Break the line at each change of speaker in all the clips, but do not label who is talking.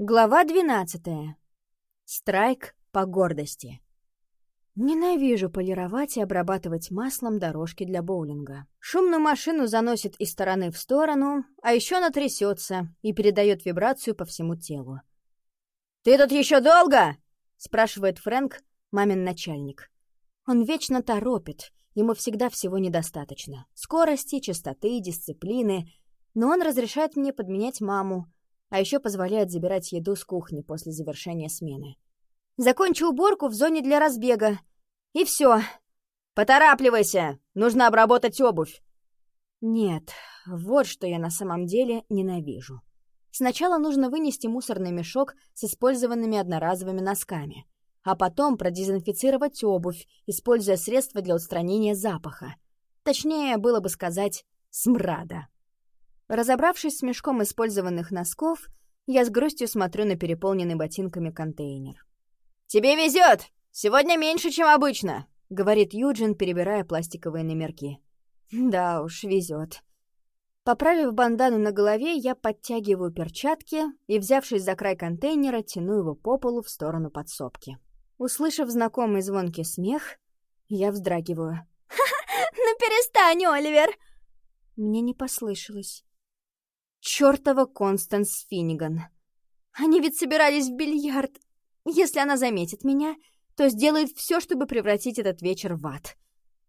Глава 12. Страйк по гордости. Ненавижу полировать и обрабатывать маслом дорожки для боулинга. Шумную машину заносит из стороны в сторону, а еще она трясется и передает вибрацию по всему телу. «Ты тут еще долго?» — спрашивает Фрэнк, мамин начальник. Он вечно торопит, ему всегда всего недостаточно. Скорости, частоты, дисциплины. Но он разрешает мне подменять маму, а еще позволяет забирать еду с кухни после завершения смены. Закончу уборку в зоне для разбега. И все. «Поторапливайся! Нужно обработать обувь!» Нет, вот что я на самом деле ненавижу. Сначала нужно вынести мусорный мешок с использованными одноразовыми носками, а потом продезинфицировать обувь, используя средства для устранения запаха. Точнее, было бы сказать, смрада. Разобравшись с мешком использованных носков, я с грустью смотрю на переполненный ботинками контейнер. «Тебе везет! Сегодня меньше, чем обычно!» — говорит Юджин, перебирая пластиковые номерки. «Да уж, везет. Поправив бандану на голове, я подтягиваю перчатки и, взявшись за край контейнера, тяну его по полу в сторону подсобки. Услышав знакомый звонкий смех, я вздрагиваю.
«Ха-ха! Ну перестань, Оливер!»
Мне не послышалось. Чёртова Констанс Финниган. Они ведь собирались в бильярд. Если она заметит меня, то сделает все, чтобы превратить этот вечер в ад.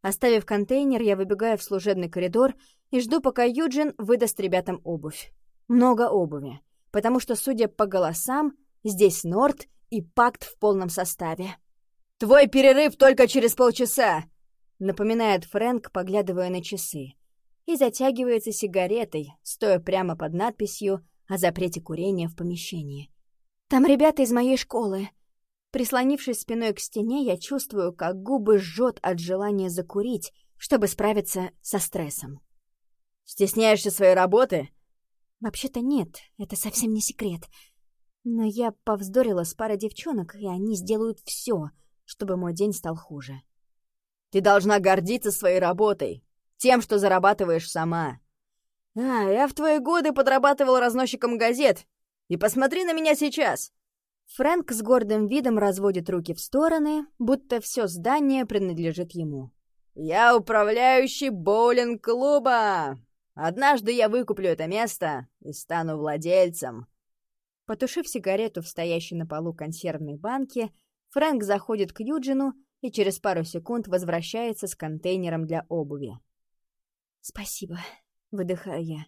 Оставив контейнер, я выбегаю в служебный коридор и жду, пока Юджин выдаст ребятам обувь. Много обуви, потому что, судя по голосам, здесь Норт и Пакт в полном составе. «Твой перерыв только через полчаса!» — напоминает Фрэнк, поглядывая на часы и затягивается сигаретой, стоя прямо под надписью о запрете курения в помещении. «Там ребята из моей школы!» Прислонившись спиной к стене, я чувствую, как губы жжет от желания закурить, чтобы справиться со стрессом. «Стесняешься своей работы?» «Вообще-то нет, это совсем не секрет. Но я повздорила с парой девчонок, и они сделают все, чтобы мой день стал хуже». «Ты должна гордиться своей работой, тем, что зарабатываешь сама. А, я в твои годы подрабатывал разносчиком газет. И посмотри на меня сейчас!» Фрэнк с гордым видом разводит руки в стороны, будто все здание принадлежит ему. «Я управляющий боулинг-клуба! Однажды я выкуплю это место и стану владельцем!» Потушив сигарету в стоящей на полу консервной банке, Фрэнк заходит к Юджину и через пару секунд возвращается с контейнером для обуви. «Спасибо», — выдыхаю я.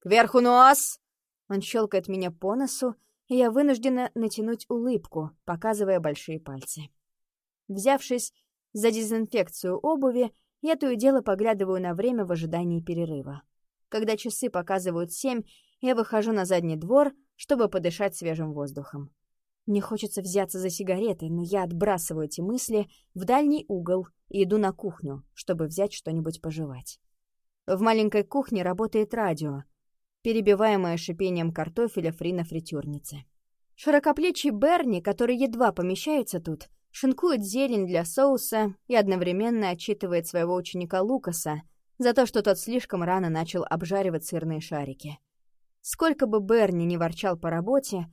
«Кверху нос!» Он щелкает меня по носу, и я вынуждена натянуть улыбку, показывая большие пальцы. Взявшись за дезинфекцию обуви, я то и дело поглядываю на время в ожидании перерыва. Когда часы показывают семь, я выхожу на задний двор, чтобы подышать свежим воздухом. Мне хочется взяться за сигаретой, но я отбрасываю эти мысли в дальний угол и иду на кухню, чтобы взять что-нибудь пожевать. В маленькой кухне работает радио, перебиваемое шипением картофеля фри на фритюрнице. Широкоплечий Берни, который едва помещается тут, шинкует зелень для соуса и одновременно отчитывает своего ученика Лукаса за то, что тот слишком рано начал обжаривать сырные шарики. Сколько бы Берни ни ворчал по работе,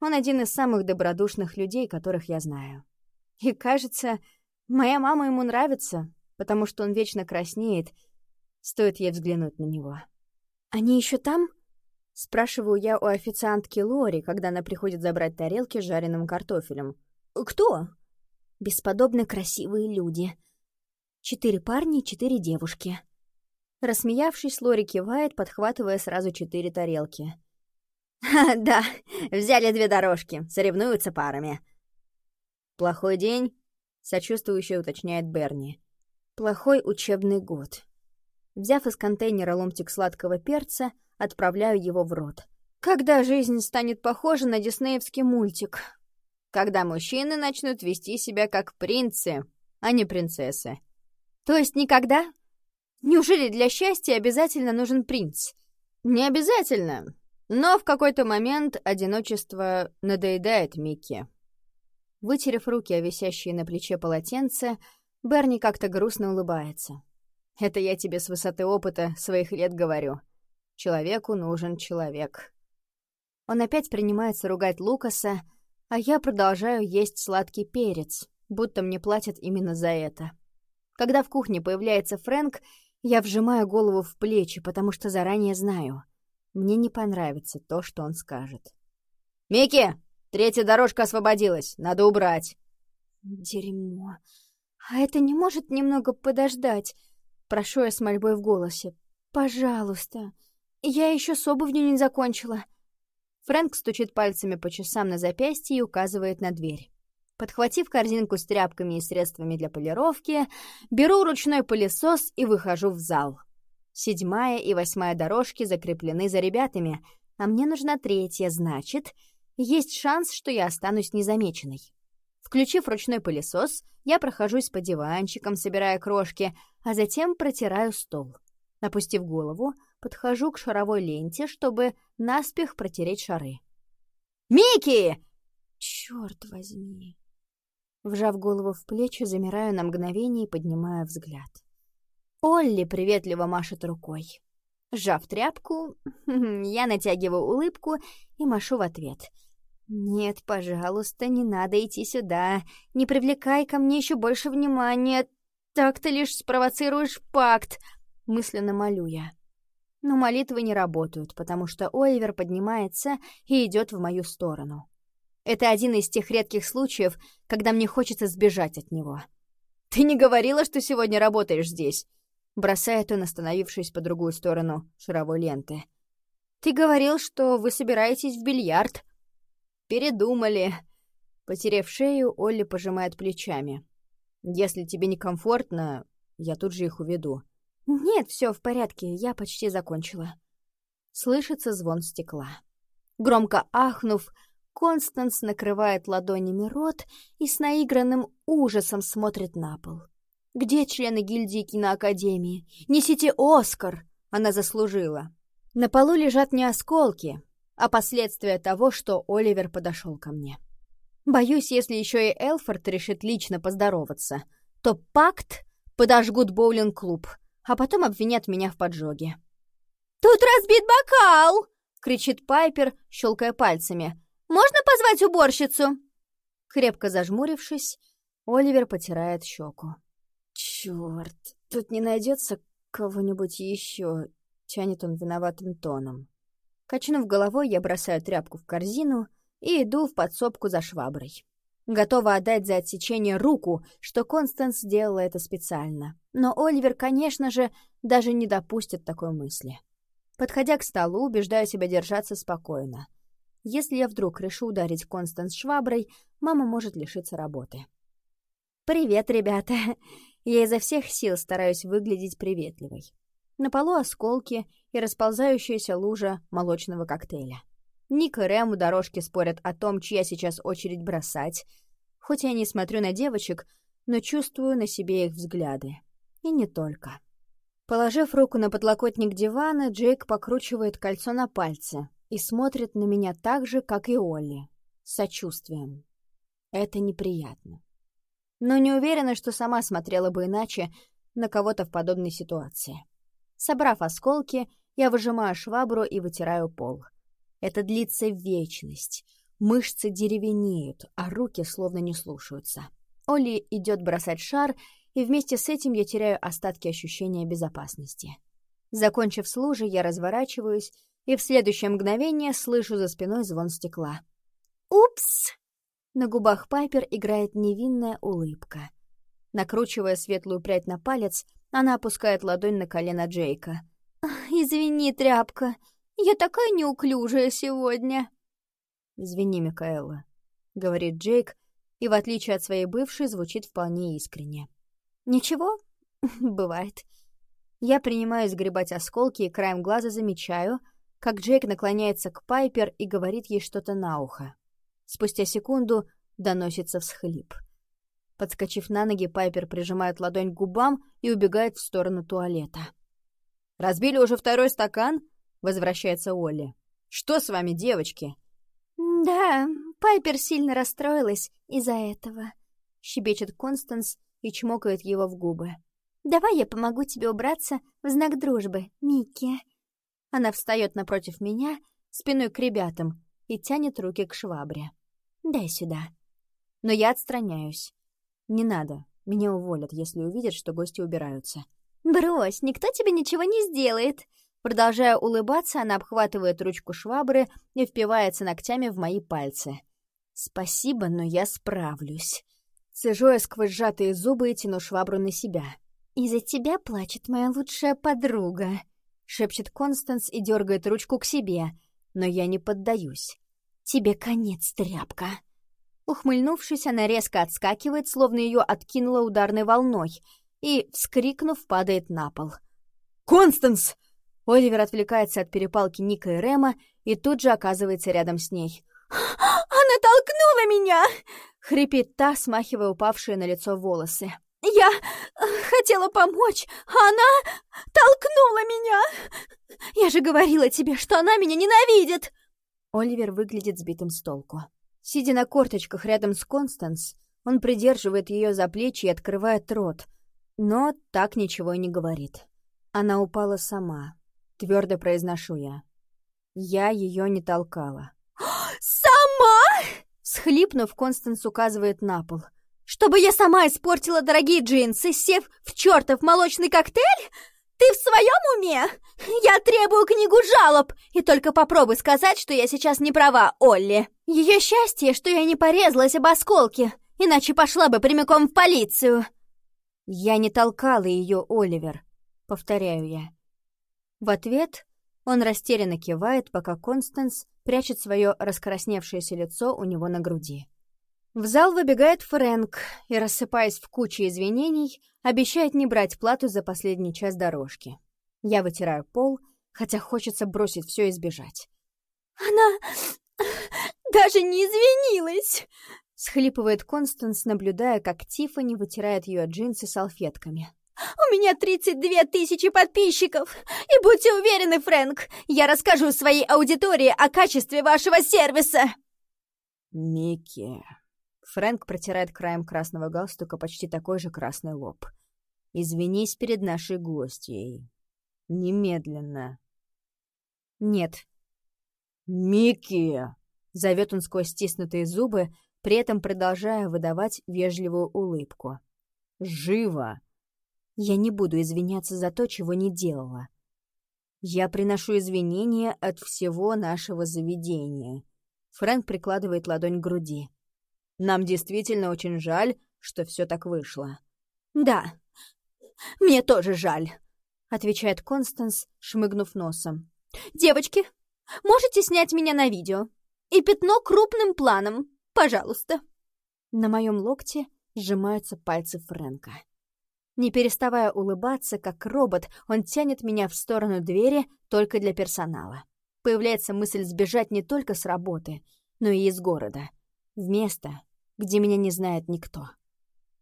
он один из самых добродушных людей, которых я знаю. И кажется, моя мама ему нравится, потому что он вечно краснеет Стоит ей взглянуть на него. «Они еще там?» Спрашиваю я у официантки Лори, когда она приходит забрать тарелки с жареным картофелем. «Кто?» «Бесподобно красивые люди. Четыре парня и четыре девушки». Рассмеявшись, Лори кивает, подхватывая сразу четыре тарелки. «Да, взяли две дорожки, соревнуются парами». «Плохой день?» — сочувствующе уточняет Берни. «Плохой учебный год». Взяв из контейнера ломтик сладкого перца, отправляю его в рот. Когда жизнь станет похожа на диснеевский мультик? Когда мужчины начнут вести себя как принцы, а не принцессы. То есть никогда? Неужели для счастья обязательно нужен принц? Не обязательно. Но в какой-то момент одиночество надоедает Микки. Вытерев руки о висящие на плече полотенце, Берни как-то грустно улыбается. Это я тебе с высоты опыта своих лет говорю. Человеку нужен человек. Он опять принимается ругать Лукаса, а я продолжаю есть сладкий перец, будто мне платят именно за это. Когда в кухне появляется Фрэнк, я вжимаю голову в плечи, потому что заранее знаю. Мне не понравится то, что он скажет. «Микки, третья дорожка освободилась, надо убрать!»
«Дерьмо. А это не может немного подождать?» Прошу я с мольбой в голосе. «Пожалуйста. Я еще с обувью не закончила».
Фрэнк стучит пальцами по часам на запястье и указывает на дверь. Подхватив корзинку с тряпками и средствами для полировки, беру ручной пылесос и выхожу в зал. Седьмая и восьмая дорожки закреплены за ребятами, а мне нужна третья, значит, есть шанс, что я останусь незамеченной. Включив ручной пылесос, я прохожусь по диванчикам, собирая крошки, а затем протираю стол. Опустив голову, подхожу к шаровой ленте, чтобы наспех протереть шары. «Микки!»
«Черт возьми!»
Вжав голову в плечи, замираю на мгновение и поднимаю взгляд. Олли приветливо машет рукой. Сжав тряпку, я натягиваю улыбку и машу в ответ. «Нет, пожалуйста, не надо идти сюда. Не привлекай ко мне еще больше внимания. Так ты лишь спровоцируешь пакт», — мысленно молю я. Но молитвы не работают, потому что Оливер поднимается и идет в мою сторону. Это один из тех редких случаев, когда мне хочется сбежать от него. «Ты не говорила, что сегодня работаешь здесь?» Бросает он, остановившись по другую сторону шаровой ленты. «Ты говорил, что вы собираетесь в бильярд». «Передумали». Потерев шею, Олли пожимает плечами. «Если тебе некомфортно, я тут же их уведу». «Нет, все в порядке, я почти закончила». Слышится звон стекла. Громко ахнув, Констанс накрывает ладонями рот и с наигранным ужасом смотрит на пол. «Где члены гильдии киноакадемии? Несите Оскар!» Она заслужила. На полу лежат не осколки, а последствия того, что Оливер подошел ко мне. Боюсь, если еще и Элфорд решит лично поздороваться, то пакт подожгут боулинг-клуб, а потом обвинят меня в поджоге.
«Тут разбит бокал!»
— кричит Пайпер, щелкая пальцами.
Можно позвать уборщицу?»
Крепко зажмурившись, Оливер потирает щеку. «Черт, тут не найдется кого-нибудь еще?» — тянет он виноватым тоном. Качнув головой, я бросаю тряпку в корзину и иду в подсобку за шваброй. Готова отдать за отсечение руку, что Констанс сделала это специально. Но Оливер, конечно же, даже не допустит такой мысли. Подходя к столу, убеждаю себя держаться спокойно. Если я вдруг решу ударить Констанс шваброй, мама может лишиться работы. «Привет, ребята!» Я изо всех сил стараюсь выглядеть приветливой. На полу осколки и расползающаяся лужа молочного коктейля. Ник и Рэм у дорожки спорят о том, чья сейчас очередь бросать. Хоть я не смотрю на девочек, но чувствую на себе их взгляды. И не только. Положив руку на подлокотник дивана, Джейк покручивает кольцо на пальце, и смотрит на меня так же, как и Олли, с сочувствием. Это неприятно. Но не уверена, что сама смотрела бы иначе на кого-то в подобной ситуации. Собрав осколки, я выжимаю швабру и вытираю пол. Это длится вечность. Мышцы деревенеют, а руки словно не слушаются. Олли идет бросать шар, и вместе с этим я теряю остатки ощущения безопасности. Закончив с лужей, я разворачиваюсь и в следующее мгновение слышу за спиной звон стекла.
«Упс!»
На губах Пайпер играет невинная улыбка. Накручивая светлую прядь на палец, она опускает ладонь на колено Джейка.
«Извини, тряпка, я такая неуклюжая сегодня».
«Извини, Микаэла», — говорит Джейк, и, в отличие от своей бывшей, звучит вполне искренне. «Ничего, бывает». Я принимаю сгребать осколки и краем глаза замечаю — как Джейк наклоняется к Пайпер и говорит ей что-то на ухо. Спустя секунду доносится всхлип. Подскочив на ноги, Пайпер прижимает ладонь к губам и убегает в сторону туалета. «Разбили уже второй стакан?» — возвращается Олли. «Что с вами, девочки?»
«Да, Пайпер сильно расстроилась из-за этого», — щебечет Констанс и чмокает его в губы. «Давай я помогу тебе убраться в знак дружбы, Микки».
Она встает напротив меня, спиной к ребятам, и тянет руки к швабре. «Дай сюда». Но я отстраняюсь. «Не надо. Меня уволят, если увидят, что гости убираются».
«Брось, никто тебе ничего не сделает!» Продолжая улыбаться, она обхватывает ручку швабры и впивается ногтями в мои пальцы. «Спасибо, но я справлюсь». Сижу я сквозь сжатые зубы и тяну швабру на себя. «Из-за тебя плачет моя лучшая подруга», — шепчет Констанс и дергает ручку к себе, но я не поддаюсь. «Тебе конец, тряпка». Ухмыльнувшись, она резко отскакивает, словно ее откинула ударной волной, и, вскрикнув, падает на пол. «Констанс!» Оливер отвлекается от перепалки Ника и Рема и тут же оказывается рядом с ней. «Она толкнула меня!» — хрипит та, смахивая упавшие на лицо волосы. «Я хотела помочь, а она толкнула меня! Я же говорила тебе, что она меня ненавидит!» Оливер выглядит сбитым с толку. Сидя на корточках рядом с Констанс, он придерживает ее за плечи и открывает рот, но так ничего и не говорит. Она упала сама, твердо произношу я. Я ее не толкала. «Сама?» Схлипнув, Констанс указывает на пол. «Чтобы я сама испортила дорогие джинсы, сев в чертов молочный коктейль? Ты в своем уме? Я требую книгу жалоб, и только попробуй сказать, что я сейчас не права, Олли. Ее счастье, что я не порезалась об осколки, иначе пошла бы прямиком в полицию». «Я не толкала ее, Оливер», — повторяю я. В ответ он растерянно кивает, пока Констанс прячет свое раскрасневшееся лицо у него на груди. В зал выбегает Фрэнк и, рассыпаясь в куче извинений, обещает не брать плату за последний час дорожки. Я вытираю пол, хотя хочется бросить все и сбежать. «Она даже не извинилась!» — схлипывает Констанс, наблюдая, как Тиффани вытирает ее джинсы салфетками. У меня 32 тысячи подписчиков! И будьте уверены, Фрэнк, я расскажу своей аудитории о качестве вашего сервиса!»
«Микки...» Фрэнк протирает краем красного галстука почти такой же красный лоб. «Извинись перед нашей гостьей. Немедленно». «Нет». «Микки!» — зовет он сквозь стиснутые зубы, при этом продолжая выдавать вежливую улыбку. «Живо! Я не буду извиняться за то, чего не делала. Я приношу извинения от всего нашего заведения. Фрэнк прикладывает ладонь к груди. Нам действительно очень жаль, что все так вышло.
Да, мне тоже жаль, отвечает Констанс, шмыгнув носом. Девочки, можете снять меня на видео? И пятно крупным планом, пожалуйста. На моем локте сжимаются пальцы Фрэнка. Не переставая улыбаться, как робот, он тянет меня в сторону двери только для персонала. Появляется мысль сбежать не только с работы, но и из города. В место, где меня не знает никто.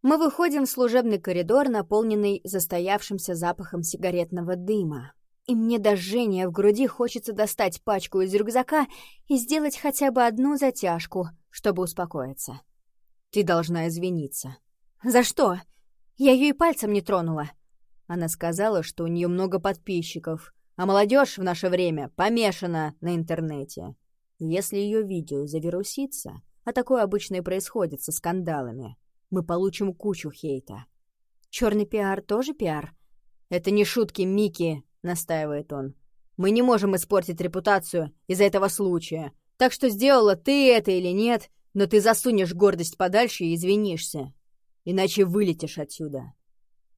Мы выходим в служебный коридор, наполненный застоявшимся запахом сигаретного дыма. И мне до жжения в груди хочется достать пачку из рюкзака и сделать хотя бы одну затяжку, чтобы успокоиться.
«Ты должна извиниться».
«За что?» Я ее и пальцем не тронула.
Она сказала, что у нее много подписчиков, а молодежь в наше время помешана на интернете. Если ее видео завирусится, а такое обычно и происходит со скандалами, мы получим кучу хейта.
Черный пиар тоже пиар?
Это не шутки, Микки, настаивает он. Мы не можем испортить репутацию из-за этого случая. Так что сделала ты это или нет, но ты засунешь гордость подальше и извинишься иначе вылетишь отсюда».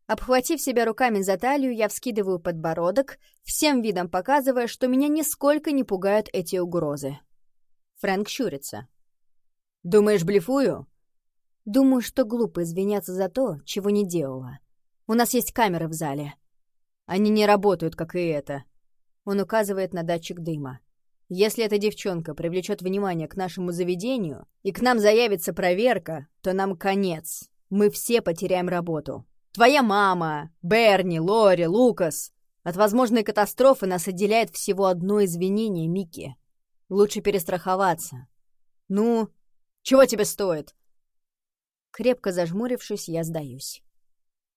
Обхватив себя руками за талию, я вскидываю подбородок, всем видом показывая, что меня нисколько не пугают эти угрозы.
Фрэнк щурится. «Думаешь, блефую?»
«Думаю, что глупо извиняться за то, чего не делала. У нас есть камеры в зале».
«Они не работают, как и это». Он указывает на датчик дыма. «Если эта девчонка привлечет внимание к нашему заведению, и к нам заявится проверка, то нам конец». Мы все потеряем работу. Твоя мама, Берни, Лори, Лукас. От возможной катастрофы нас отделяет всего одно извинение, Микки. Лучше перестраховаться. Ну, чего тебе стоит? Крепко зажмурившись, я сдаюсь.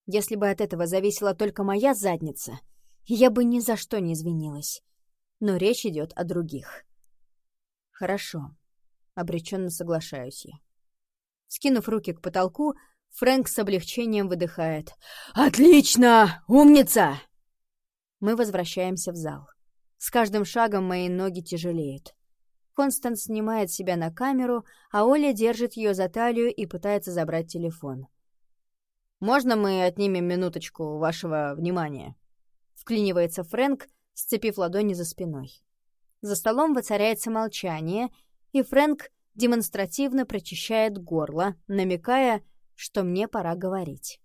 Если бы от этого зависела только моя задница, я бы ни за что не извинилась. Но речь идет о других.
«Хорошо», — обреченно соглашаюсь я. Скинув руки к потолку, Фрэнк с облегчением выдыхает. «Отлично! Умница!» Мы возвращаемся в зал. С каждым шагом мои ноги тяжелеют. Констанс снимает себя на камеру, а Оля держит ее за талию и пытается забрать телефон. «Можно мы отнимем минуточку вашего внимания?» Вклинивается Фрэнк, сцепив ладони за спиной. За столом воцаряется молчание, и Фрэнк демонстративно прочищает горло, намекая, что мне пора говорить.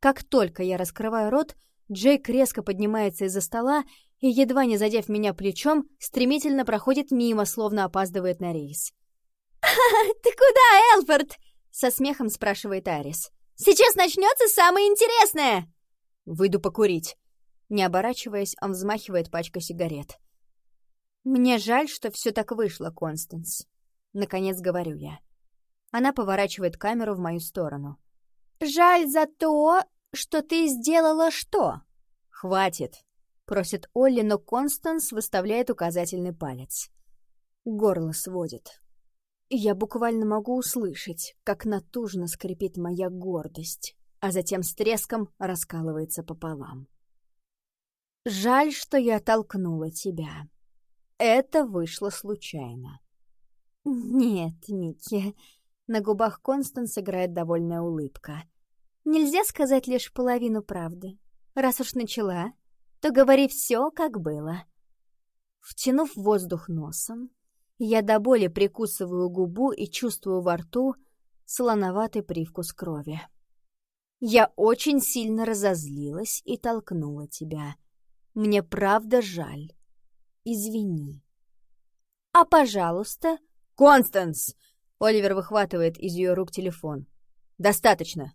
Как только я раскрываю рот, Джейк резко поднимается из-за стола и, едва не задев меня плечом, стремительно проходит мимо, словно опаздывает на рейс.
«Ты куда, Элфорд?» — со смехом спрашивает Арис. «Сейчас начнется самое интересное!»
«Выйду покурить». Не оборачиваясь, он взмахивает пачкой сигарет. «Мне жаль, что все так вышло, Констанс», — наконец говорю я. Она поворачивает камеру в мою сторону.
«Жаль за то, что ты сделала что?»
«Хватит», — просит Олли, но Констанс выставляет указательный палец. Горло сводит. Я буквально могу услышать, как натужно скрипит моя гордость, а затем с треском раскалывается пополам. Жаль, что я толкнула тебя. Это вышло случайно.
Нет, Ники, на губах Констанс играет довольная улыбка. Нельзя сказать лишь половину правды. Раз уж начала, то говори все, как было.
Втянув воздух носом, я до боли прикусываю губу и чувствую во рту солоноватый привкус крови. Я очень сильно разозлилась и толкнула тебя. Мне правда жаль. Извини.
А, пожалуйста...
«Констанс!» Оливер выхватывает из ее рук телефон. «Достаточно!»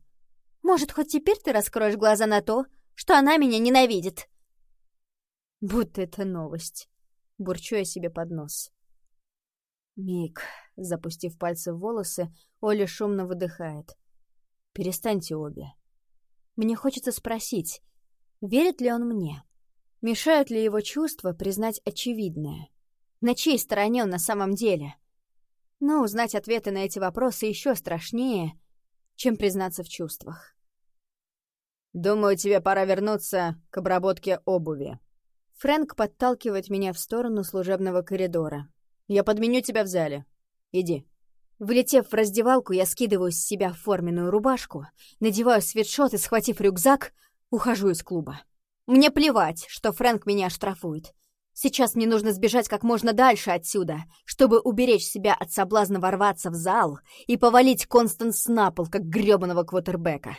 «Может, хоть теперь ты раскроешь глаза на то, что она меня ненавидит?»
Будто это новость. Бурчу я себе под нос. Мик, запустив пальцы в волосы, Оля шумно выдыхает. «Перестаньте обе. Мне хочется спросить, верит ли он мне? Мешают ли его чувства признать очевидное? На чьей стороне он на самом деле?» Но узнать ответы на эти вопросы еще страшнее, чем признаться в чувствах. «Думаю, тебе пора вернуться к обработке обуви». Фрэнк подталкивает меня в сторону служебного коридора. «Я подменю тебя в зале. Иди». Влетев в раздевалку, я скидываю с себя форменную рубашку, надеваю свитшот и, схватив рюкзак, ухожу из клуба. Мне плевать, что Фрэнк меня штрафует. Сейчас мне нужно сбежать как можно дальше отсюда, чтобы уберечь себя от соблазна ворваться в зал и повалить Констанс на пол, как грёбаного квотербека.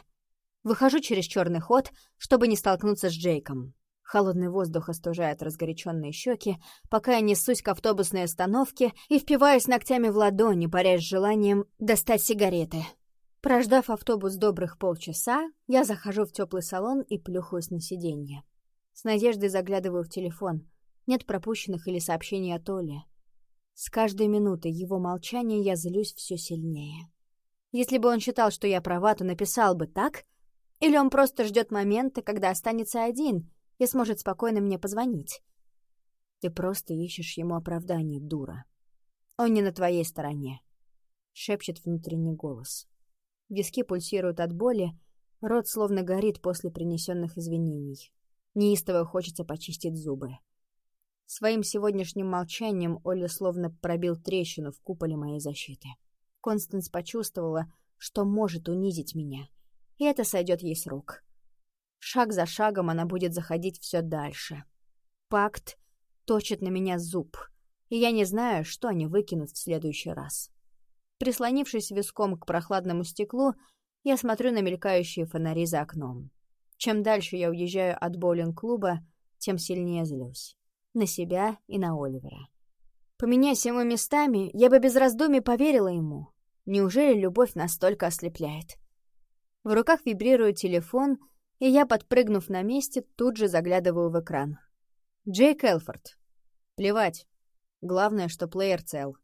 Выхожу через черный ход, чтобы не столкнуться с Джейком. Холодный воздух остужает разгоряченные щеки, пока я несусь к автобусной остановке и впиваюсь ногтями в ладони, борясь с желанием достать сигареты. Прождав автобус добрых полчаса, я захожу в теплый салон и плюхаюсь на сиденье. С надеждой заглядываю в телефон — нет пропущенных или сообщений от Оли. С каждой минутой его молчания я злюсь все сильнее. Если бы он считал, что я права, то написал бы так, или он просто ждет момента, когда останется один и сможет спокойно мне позвонить. Ты просто ищешь ему оправдание, дура. Он не на твоей стороне, — шепчет внутренний голос. Виски пульсируют от боли, рот словно горит после принесенных извинений. Неистово хочется почистить зубы. Своим сегодняшним молчанием Оля словно пробил трещину в куполе моей защиты. Констанс почувствовала, что может унизить меня, и это сойдет ей с рук. Шаг за шагом она будет заходить все дальше. Пакт точит на меня зуб, и я не знаю, что они выкинут в следующий раз. Прислонившись виском к прохладному стеклу, я смотрю на мелькающие фонари за окном. Чем дальше я уезжаю от боулинг-клуба, тем сильнее злюсь на себя и на Оливера. Поменяйся мы местами, я бы без раздумий поверила ему. Неужели любовь настолько ослепляет? В руках вибрирует телефон, и я, подпрыгнув на месте, тут же заглядываю в экран. Джейк Элфорд. Плевать. Главное, что плеер цел.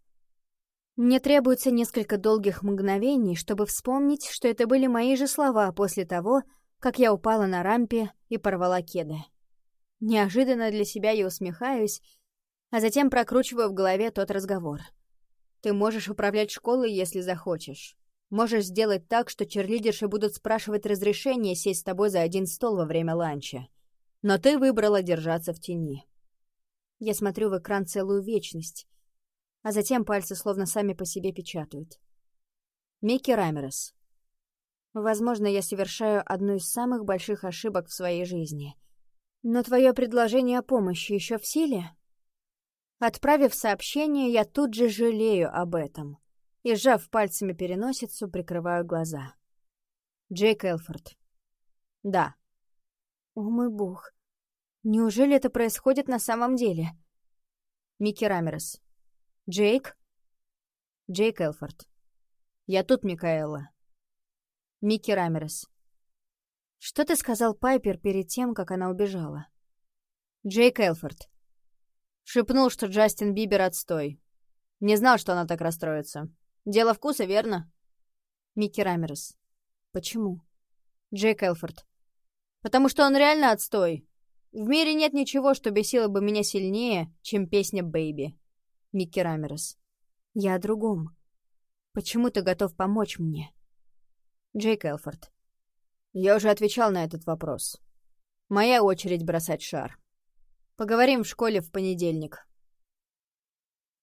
Мне требуется несколько долгих мгновений, чтобы вспомнить, что это были мои же слова после того, как я упала на рампе и порвала кеды. Неожиданно для себя я усмехаюсь,
А затем прокручиваю в голове тот разговор. Ты можешь управлять школой, если захочешь. Можешь сделать так, что черлидерши будут спрашивать разрешение сесть с тобой за один стол во время ланча. Но ты выбрала держаться в тени. Я смотрю в экран целую вечность, а затем пальцы словно сами по себе печатают. Микки Рамерес. Возможно, я совершаю одну из самых больших ошибок в своей жизни. Но твое предложение о помощи еще в силе? Отправив сообщение, я тут же жалею об этом. И, сжав пальцами переносицу, прикрываю глаза. Джейк Элфорд. Да. О мой бог. Неужели это происходит на самом деле? Микки Рамерес. Джейк? Джейк Элфорд. Я тут, Микаэла. Микки Рамерес. Что ты сказал Пайпер перед тем, как она убежала? Джейк Элфорд. Шепнул, что Джастин Бибер отстой. Не знал, что она так расстроится. Дело вкуса, верно? Микки Рамерес. Почему? Джейк Элфорд. Потому что он реально отстой. В мире нет ничего, что бесило бы меня сильнее, чем песня «Бэйби». Микки Рамерес. Я о другом. Почему ты готов помочь мне? Джейк Элфорд. Я уже отвечал на этот вопрос. Моя очередь бросать шар. Поговорим в школе в понедельник.